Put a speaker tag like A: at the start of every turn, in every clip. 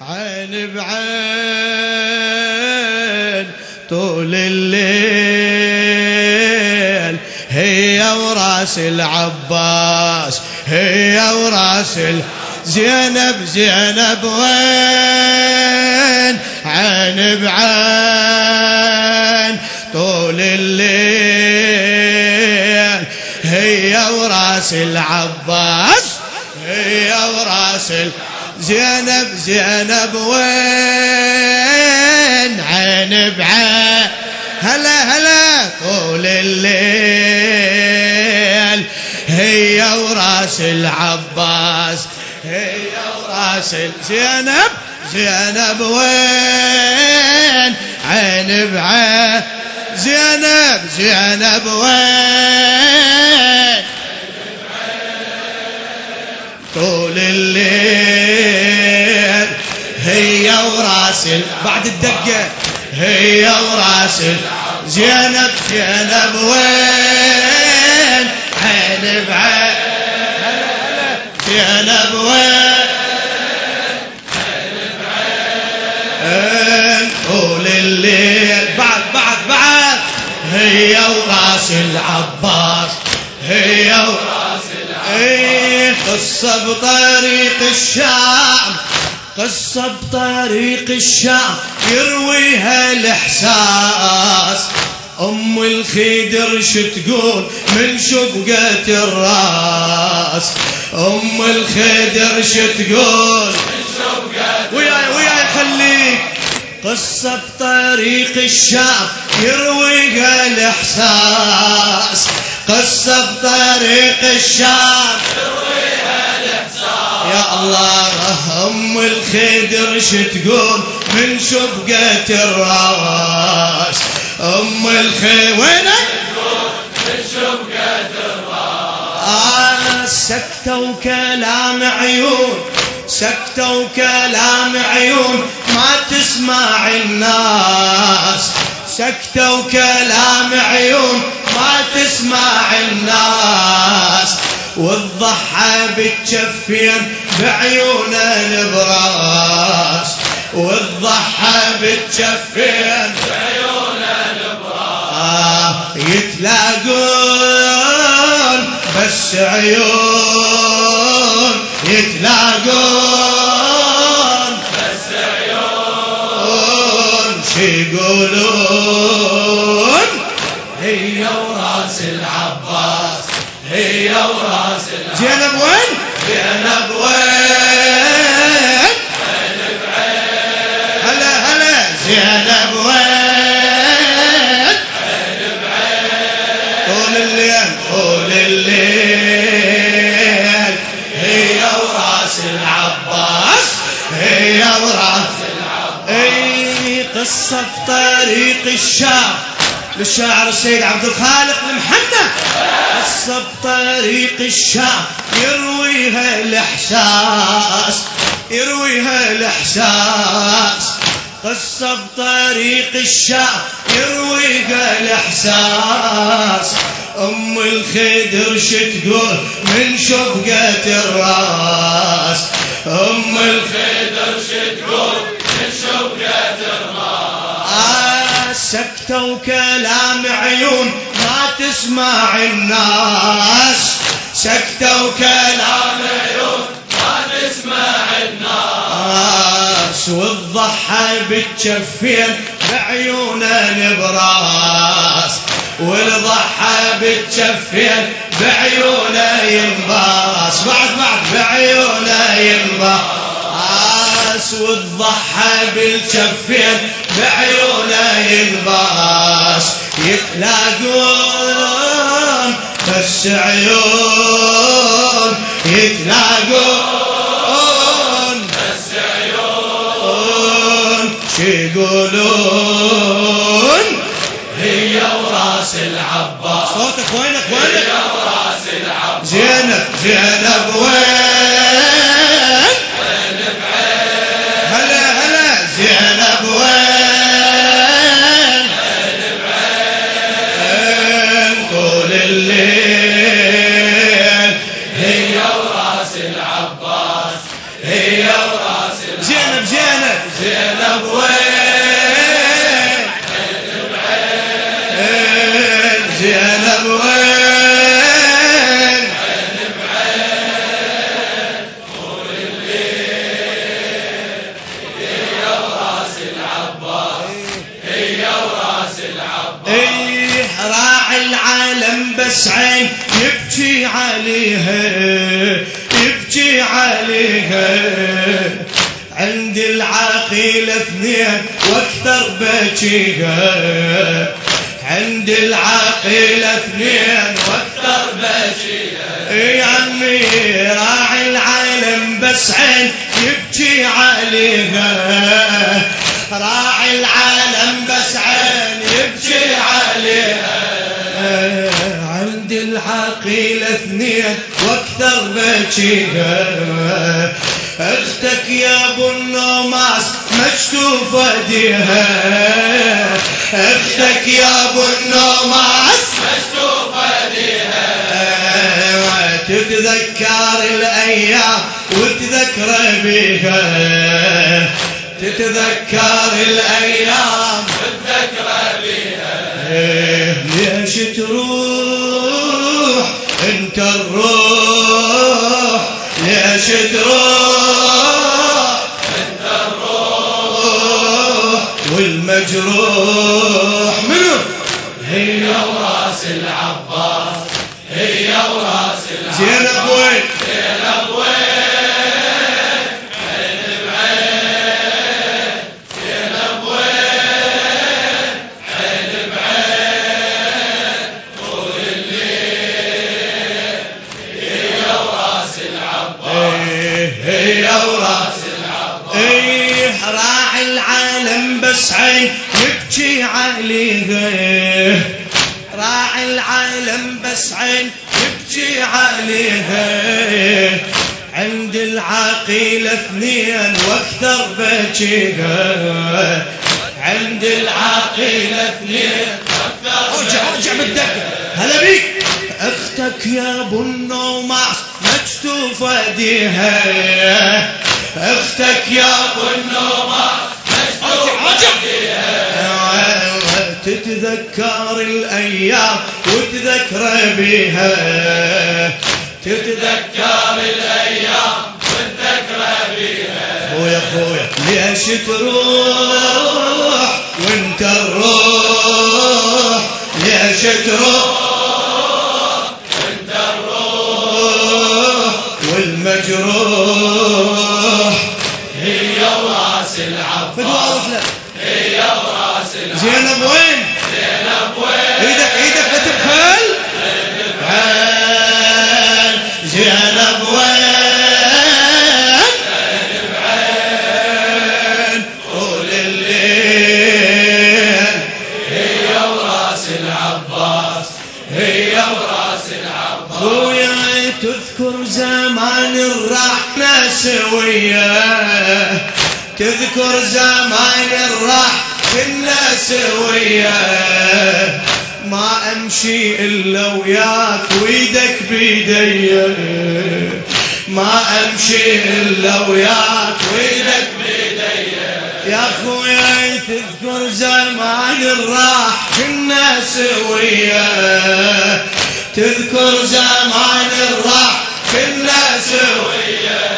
A: عين بعين طول الليل. هي وراس العباس هي وراس زينب زينب وين؟ عين بعين طول الليل. هي وراس العباس هي وراس زينب زينب وين عين بعين هلا هلا طول الليل. هي وراس العباس هي وراس زينب زينب وين عين بعين زينب زينب وين طول الليل. هي وراس بعد الدقة. هي وراس زينب زينب وين؟ عين بعين زينب وين؟ طول الليل. بعد بعد بعد. هي وراس العباس. هي وراس العباس. قصة بطريق الشام. قصة بطريق الشام يرويها الإحساس. أم الخدر تقول من شبقة الراس؟ أم الخدر تقول من شبقة وياي وياي خليك. قصة بطريق الشام يرويها الإحساس. قصة بطريق الشام يرويها يا الله أم الخدر تقول من شبقة الراس؟ أم الخي وينك آه سكتة وكلام عيون سكتة وكلام عيون ما تسمع الناس. سكتة وكلام عيون ما تسمع الناس. والضحى بتشفين بعيون البراس والضحى بتشفين بعيون البراس يتلاقون بس عيون. يتلاقون بس عيون. شي يقولون هي وراس العباس. هي ورأس زينب وين؟ زينب وين؟ هلا هلا. زينب وين؟ طول الليل طول الليل. هي ورأس العباس. هي ورأس العباس. أي قصة في طريق الشام. للشاعر السيد عبد الخالق المحنة قصة بطريق الشام يرويها الإحساس يرويها الإحساس. قصة بطريق الشام يرويها الإحساس. أم الخدر شتقول من شبقة الراس. أم الخدر شتقول من شبقة الراس. سكتة وكلام عيون تسمع الناس. سكتة وكلام عيون ما تسمع الناس. والضحى بتشفين بعيون البراس والضحى بتشفين بعيونه ينباس بعد بعد بعيونه ينباس والضحى بالجفين بعيونه يتلاقون بس عيون يتلاقون بس عيون يقولون هي وراس العباس. صوتك وينك وينك هي وراس العباس. زينب زينب وين؟ راعي العالم بس عين يبكي عليها. عند العقيلة اثنين وأكثر بكيها. أختك يا أبو النوماس مكشوفة ديها. أختك يا أبو النوماس
B: مكتوبة ديها.
A: تتذكر الأيام وتذكر بيها. تتذكر الأيام.
B: والذكرى بيها
A: ليش تروح؟ أنت الروح. ليش تروح؟
B: انت الروح
A: والمجروح. منو؟
B: هي وراس العباس. هي وراس العباس.
A: زينب وين؟
B: عين
A: يبكي عليها راعي العالم بس عين يبكي عليها عند العقيلة اثنين وأكثر بكيها عند العقيلة اثنين ارجع ارجع بالدقة هلا بيك. أختك يا أبو النوماس مكتوفة ديها. أختك يا أبو
B: والنومة
A: تتذكر الأيام وتذكر بيها تتذكر
B: ذكر الأيام والذكرى بيها
A: خويا خويا ليش تروح وانت الروح؟ ليش تروح
B: انت الروح؟
A: والمجروح.
B: هي وراس العباس هي وراس العباس
A: زينب وين تذكر زمان الراح كنا سوية. ما أمشي إلا وياك ويدك بيدي. ما أمشي إلا وياك ويدك
B: بيدي.
A: يا اخويا تذكر زمان الراح كنا سوية. تذكر زمان الراح كنا سوية.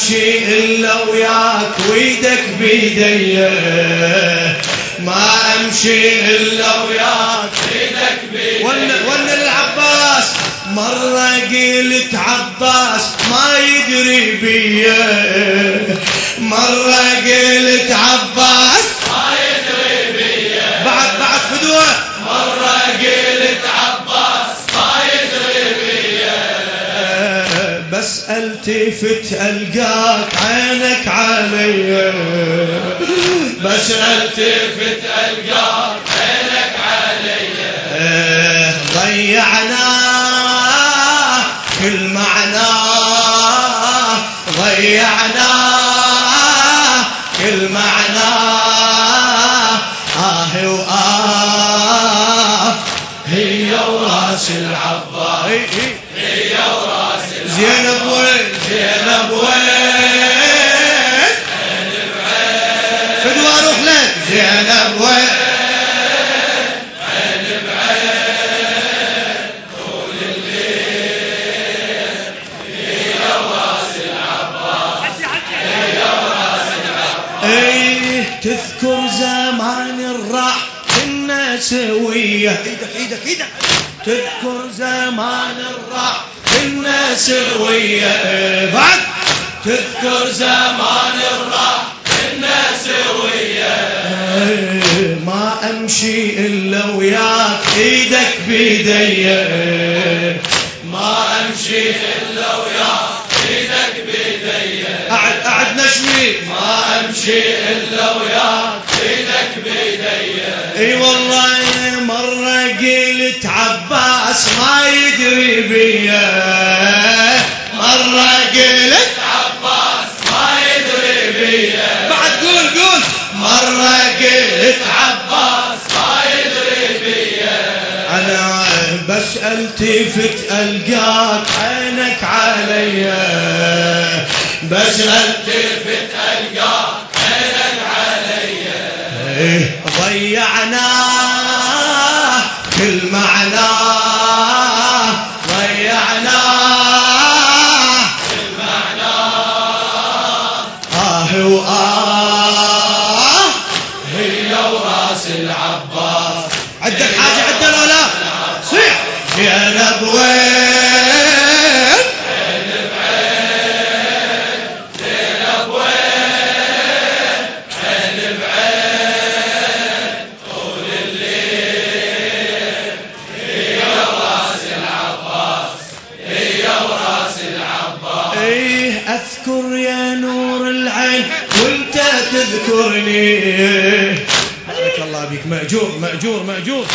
A: امشي إلا وياك ويدك بيدي. ما أمشي إلا وياك
B: إيدك بيدي.
A: ون العباس مرة قلت عباس ما يدري بيا مرة قلت عباس بس التفت ألقاك عينك علي. بس
B: التفت ألقاك عينك علي.
A: ضيعنا كل معنى ضيعنا سوية. إيدك إيدك إيدك. تذكر زمان الراح كنا سوية. بعد
B: تذكر زمان الراح كنا سوية.
A: ما أمشي إلا وياك إيدك بيدي.
B: ما أمشي إلا وياك إيدك بيدي.
A: قعد قعد نشمي
B: ما أمشي إلا وياك إيدك بيدي.
A: اي والله مرة قلت عباس ما يدري بيا مرة قلت
B: عباس ما يدري بيا
A: بعد قول قول. مرة قلت
B: عباس ما يدري بيا
A: أنا بس التفت ألقاك عينك علي. بس
B: التفت ألقاك
A: إيه ضيعنا كل معنى. ضيعنا آه وآه.
B: هي وراس العباس.
A: عندك حاجة عندنا ولا؟ صيح. زينب وين؟ مأجور مأجور.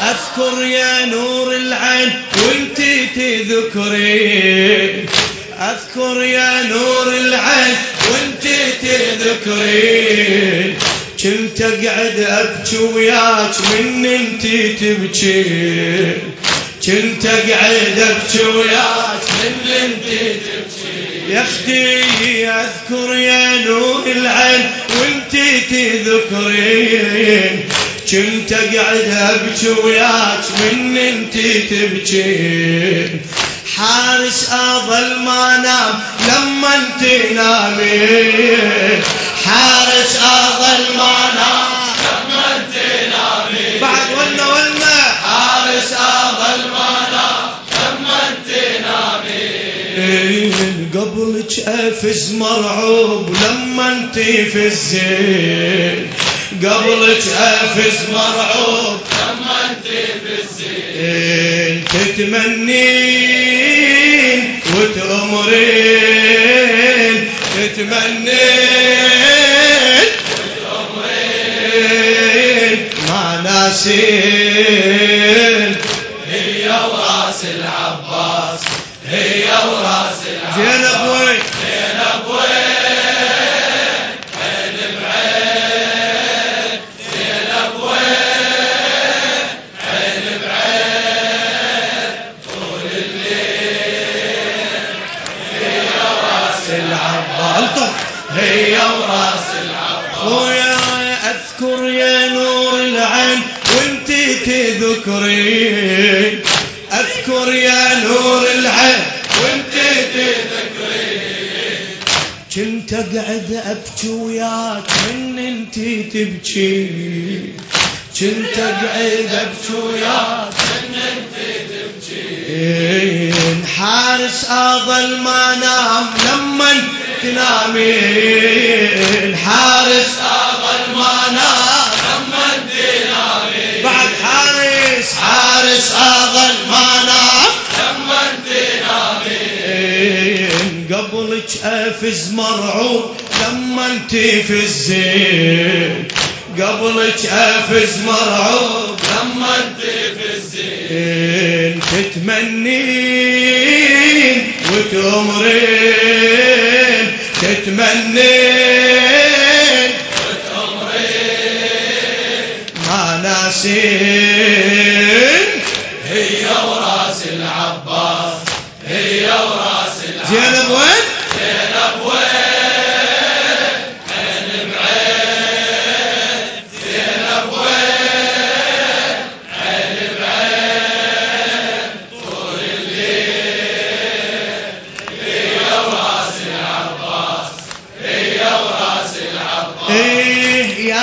A: أذكر يا نور العين وانت تذكرين أذكر يا نور العين وانت تذكرين كنت أقعد أبكي وياك من انت تبكين كنت أقعد أبكي وياك
B: من انت تبكي.
A: يا أختي أذكر يا نور العين وأنت تذكرين. كنت أقعد أبكي وياك من أنت تبكين حارس أظل ما نام لما أنت نامين. حارس أظل ما نام. قبلك افز مرعوب لما انت فزين قبلك افز مرعوب
B: لما انت بالزين
A: تتمنين وتأمرين. تتمنين ما ناسين.
B: هي وراس وراس العباس
A: خويا أذكر يا نور العين وانت تذكرين أذكر يا نور العين
B: وانت تذكرين
A: كنت أقعد أبكي وياك من انت تبكي. كنت أقعد أبكي وياك
B: من انت تبكي.
A: حارس أظل ما نام لما تنامين حارس
B: اظل ما نام لما انت نامي
A: بعد حارس. حارس اظل ما نام
B: لما انت نامي
A: قبلك أفز مرعوب لما أنت فزين قبلك أفز مرعوب
B: لما أنت في الزين.
A: تتمنين تتمنين ما ناسين.
B: هي وراس العباس هي وراس العباس.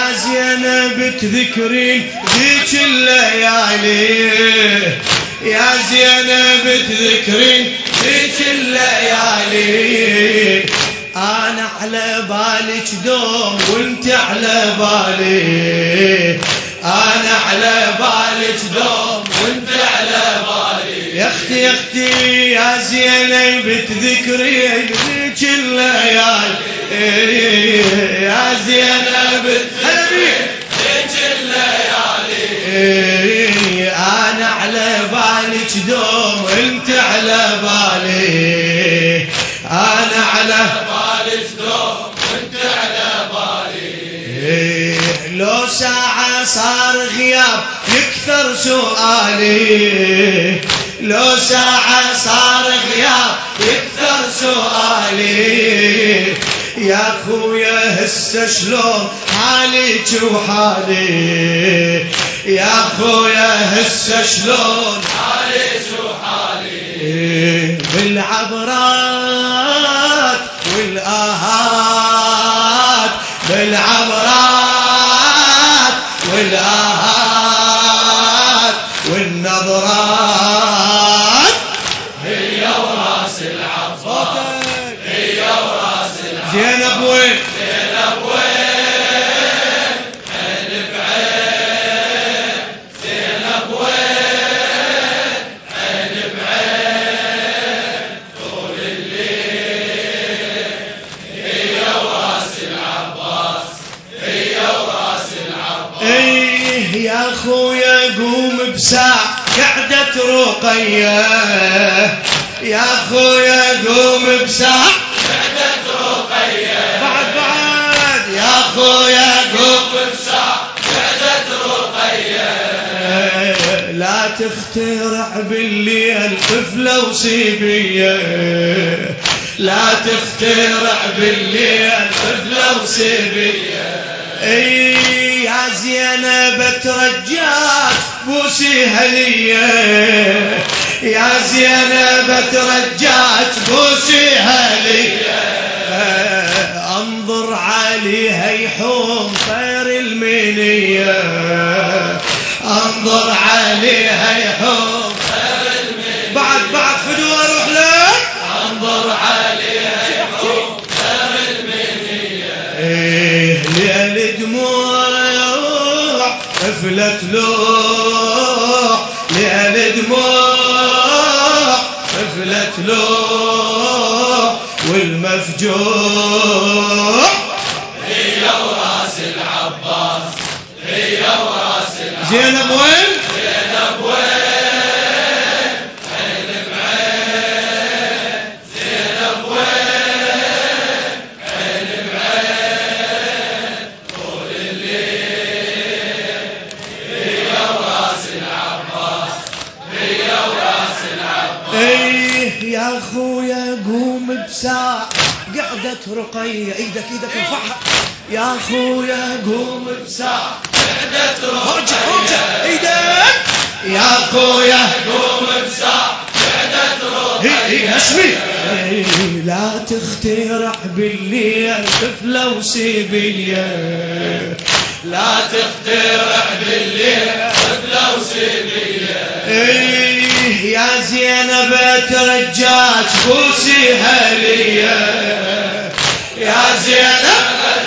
A: يا زينب تذكرين ذيك الليالي. يا زينب تذكرين ذيك الليالي. أنا على بالك دوم وأنت على بالي. أنا على بالك دوم وأنت على بالي. يا أختي يا أختي يا زينب تذكرين ذيك الليالي. يا زينب هلا بيك الليالي أنا على بالك دوم انت على بالي. أنا على
B: بالك دوم وانت على بالي.
A: لو ساعة صار غياب يكثر سؤالي لو ساعة صار غياب يكثر سؤالي. يا خويا هسه شلون حالك وحالي؟ يا خويا هسه شلون
B: حالك وحالي؟
A: بالعبرات والآهات بالعبرات والآهات والنظرات.
B: هي وراس العباس هي وراس العباس
A: زينب وين
B: زينب وين عين بعين زينب وين عين طول الليل هي وراس العباس هي وراس العباس
A: إيه يا خويا قوم بساع قعدة رقية يا خويا قوم بساع تخترع بالليل طفلة وصيبية لا تخترع بالليل طفلة وصيبية إي يا زينب ترجاك بوسيها ليا يا زينب ترجاك بوسيها ليا انظر عليها يحوم طير المنية. انظر عليها يحوم بعد بعد فدوى أروح لك
B: أنظر عليها يحوم دم المنية
A: إيه ليل دموع طفلة لوح. ليل دموع طفلة لوح. والمفجوع زينب وين؟
B: زينب وين عين زينب وين عين بعين طول الليل هي وراس العباس هي وراس العباس
A: إيه يا أخويا قوم بساعة. قعدة رقية إيدك إيدك ارفعها يا أخويا قوم بساعة. ارجع ارجع إيدك يا أخويا.
B: قوم بساعة
A: اسمي. لا تخترع بالليل طفلة وسيبية
B: لا تخترع بالليل طفلة وسيبية
A: يا زينب ترجاك بوسيها ليا يا زينب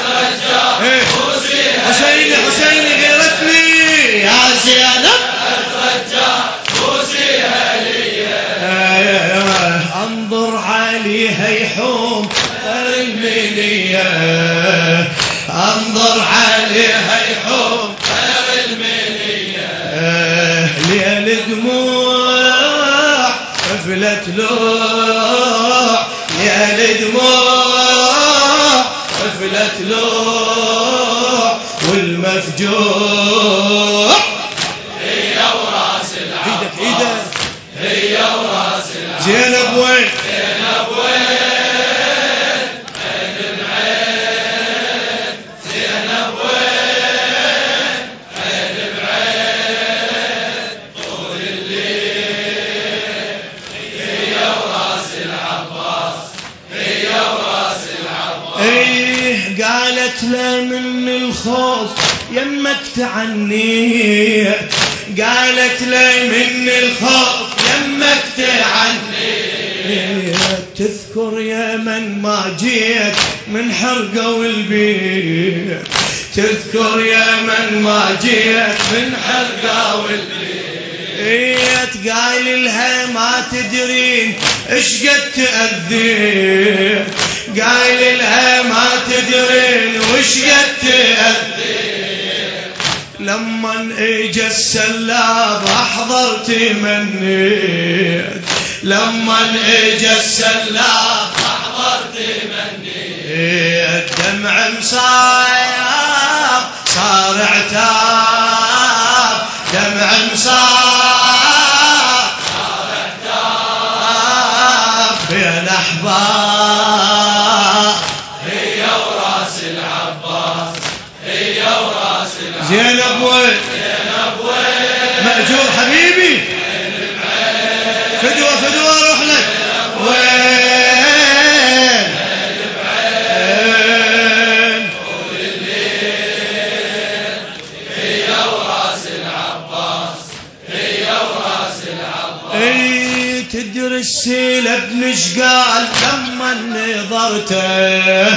B: ترجع
A: إيه.
B: بوسيها
A: حسيني حسيني. يا زينب.
B: ترجع بوسيها ليا
A: انظر عليها يحوم المنية. انظر عليها يحوم ليل دموع طفلة لوح. ليل دموع طفلة لوح والمفجوع. زينب وين؟
B: زينب وين عين بعين زينب وين عين بعين طول الليل هي وراس العباس هي وراس العباس
A: إيه قالت له من الخوف يمك تعني قالت لي من الخوف تذكر يا من ما جيت من حرقه والبيت. تذكر يا من ما جيت من حرقه والبيت. قايل لها ما تدرين إيش قد تأذيت قايل لها ما تدرين وش قد تأذيت لما اجى السلاب أحضرت منيت لما اجى السلاب احضرت منيت دمع مصايب صار عتاب السيلة بنشقال لما نظرته؟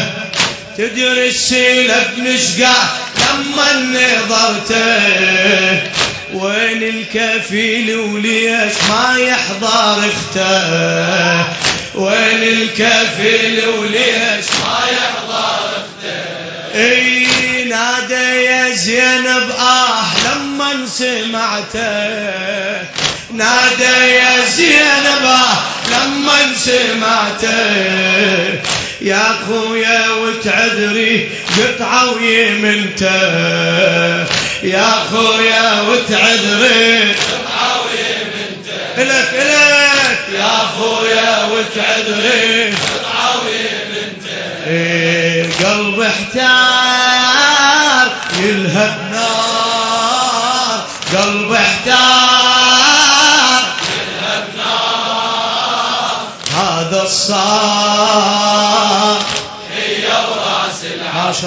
A: تدري السيلة بنشقال لما نظرته؟ وين الكفيل وليش ما يحضر اخته؟ وين الكفيل وليش
B: ما يحضر اخته؟
A: إي نادى يا زينب آه لما سمعته. نادى يا زينب آه لما سمعته يا أخويا وتعذري قطعه ويمنته يا أخويا وتعذري
B: عاوي بنته
A: الك الك يا أخويا وتعذري
B: عاوي بنته
A: إيه قلب هذا الصار
B: هي وراس العباس